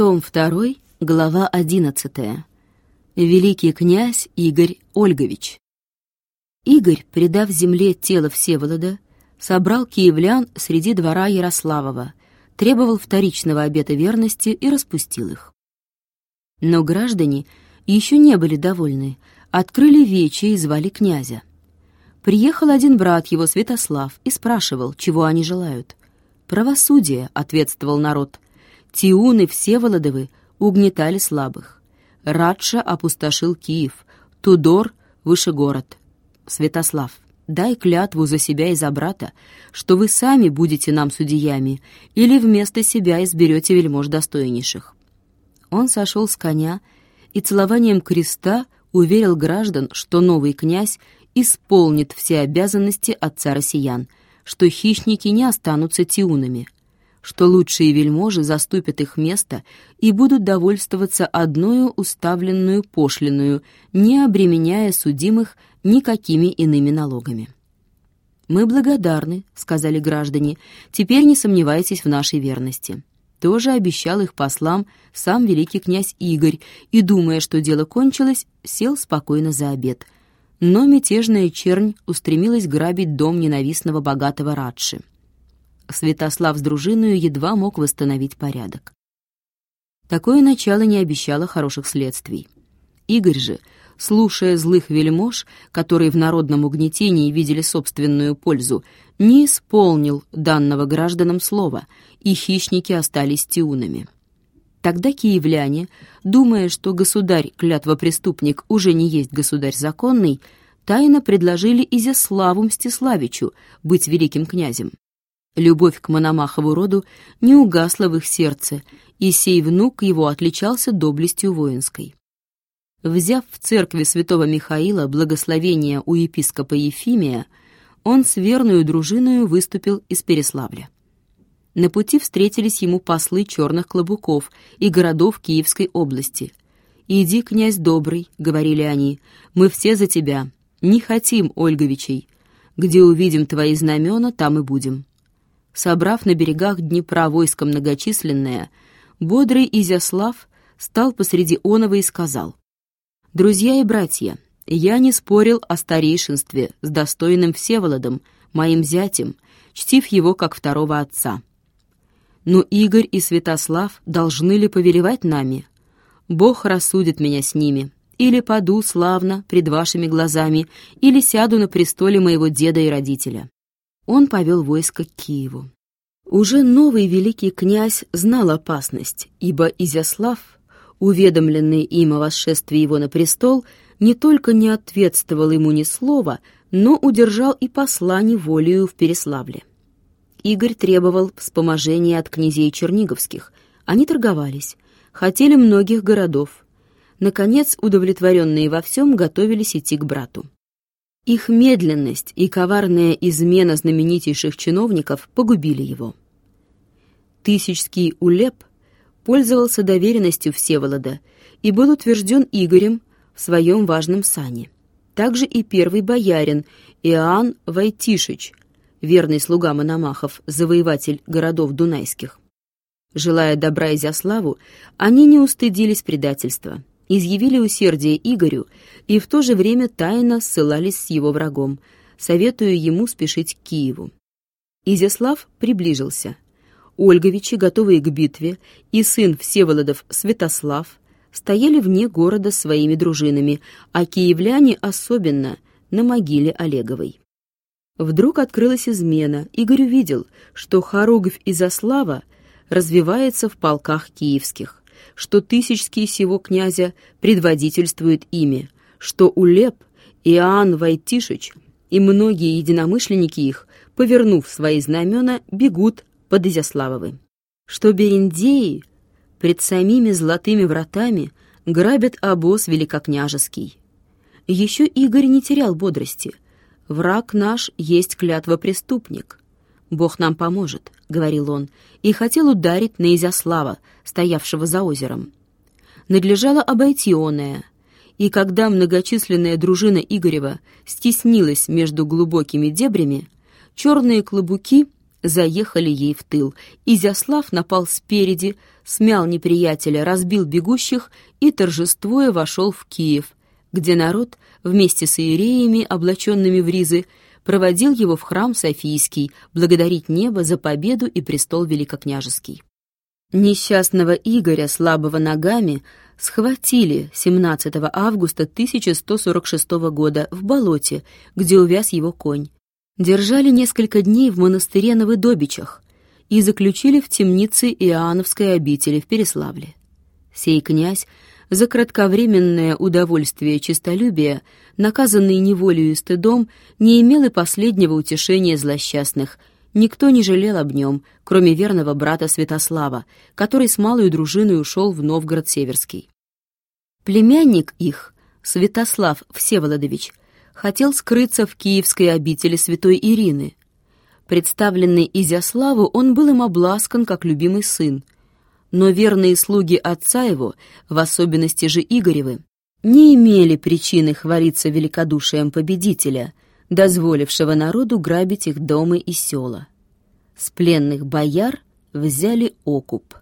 Том 2, глава 11. Великий князь Игорь Ольгович. Игорь, предав земле тело Всеволода, собрал киевлян среди двора Ярославова, требовал вторичного обета верности и распустил их. Но граждане еще не были довольны, открыли вечи и звали князя. Приехал один брат его, Святослав, и спрашивал, чего они желают. «Правосудие», — ответствовал народ, — Тиуны Всеволодовы угнетали слабых. Радша опустошил Киев, Тудор — выше город. Святослав, дай клятву за себя и за брата, что вы сами будете нам судьями или вместо себя изберете вельмож достойнейших. Он сошел с коня и целованием креста уверил граждан, что новый князь исполнит все обязанности отца россиян, что хищники не останутся тиунами — что лучшие вельможи заступят их место и будут довольствоваться одною уставленную пошлиную, не обременяя судимых никакими иными налогами. «Мы благодарны», — сказали граждане, — «теперь не сомневайтесь в нашей верности». Тоже обещал их послам сам великий князь Игорь и, думая, что дело кончилось, сел спокойно за обед. Но мятежная чернь устремилась грабить дом ненавистного богатого Радши. Святослав с дружиною едва мог восстановить порядок. Такое начало не обещало хороших следствий. Игорь же, слушая злых вельмож, которые в народном угнетении видели собственную пользу, не исполнил данного гражданам слова, и хищники остались тиунами. Тогда киевляне, думая, что государь-клятвопреступник уже не есть государь законный, тайно предложили Изяславу Мстиславичу быть великим князем. Любовь к Мономахову роду не угасла в их сердце, и сей внук его отличался доблестью воинской. Взяв в церкви святого Михаила благословение у епископа Ефимия, он с верную дружиною выступил из Переславля. На пути встретились ему послы черных клобуков и городов Киевской области. «Иди, князь добрый», — говорили они, — «мы все за тебя, не хотим Ольговичей. Где увидим твои знамена, там и будем». Собрав на берегах Днепра войско многочисленное, бодрый Изяслав стал посреди онова и сказал, «Друзья и братья, я не спорил о старейшинстве с достойным Всеволодом, моим зятем, чтив его как второго отца. Но Игорь и Святослав должны ли повелевать нами? Бог рассудит меня с ними, или паду славно пред вашими глазами, или сяду на престоле моего деда и родителя он повел войско к Киеву. Уже новый великий князь знал опасность, ибо Изяслав, уведомленный им о восшествии его на престол, не только не ответствовал ему ни слова, но удержал и посла неволею в Переславле. Игорь требовал вспоможения от князей черниговских. Они торговались, хотели многих городов. Наконец, удовлетворенные во всем, готовились идти к брату. Их медленность и коварная измена знаменитейших чиновников погубили его. Тысячский Улеп пользовался доверенностью Всеволода и был утвержден Игорем в своем важном сане. Также и первый боярин Иоанн Войтишич, верный слуга Мономахов, завоеватель городов Дунайских. Желая добра Изяславу, они не устыдились предательства изъявили усердие Игорю и в то же время тайно ссылались с его врагом, советуя ему спешить к Киеву. Изяслав приближился. Ольговичи, готовые к битве, и сын Всеволодов Святослав стояли вне города своими дружинами, а киевляне особенно на могиле Олеговой. Вдруг открылась измена. Игорь увидел, что хоругвь Изяслава развивается в полках киевских что Тысячский сего князя предводительствует ими, что Улеп, Иоанн Войтишич и многие единомышленники их, повернув свои знамена, бегут под Изяславовы, что Берендеи пред самими золотыми вратами грабят обоз великокняжеский. Еще Игорь не терял бодрости. Враг наш есть клятва преступник. Бог нам поможет, — говорил он, и хотел ударить на Изяслава, стоявшего за озером. Надлежало обойти оное, и когда многочисленная дружина Игорева стеснилась между глубокими дебрями, черные клобуки заехали ей в тыл. Изяслав напал спереди, смял неприятеля, разбил бегущих и, торжествуя, вошел в Киев, где народ вместе с иереями, облаченными в ризы, проводил его в храм Софийский, благодарить небо за победу и престол великокняжеский. Несчастного Игоря, слабого ногами, схватили 17 августа 1146 года в болоте, где увяз его конь. Держали несколько дней в монастыре на Выдобичах и заключили в темнице Иоанновской обители в Переславле. Сей князь за кратковременное удовольствие честолюбия, наказанный неволею и стыдом, не имел и последнего утешения злосчастных. Никто не жалел об нем, кроме верного брата Святослава, который с малой дружиной ушел в Новгород Северский. Племянник их, Святослав Всеволодович, хотел скрыться в киевской обители святой Ирины. Представленный Изяславу, он был им обласкан, как любимый сын — но верные слуги отца его, в особенности же Игоревы, не имели причины хвалиться великодушием победителя, дозволившего народу грабить их дома и села. С пленных бояр взяли окуп.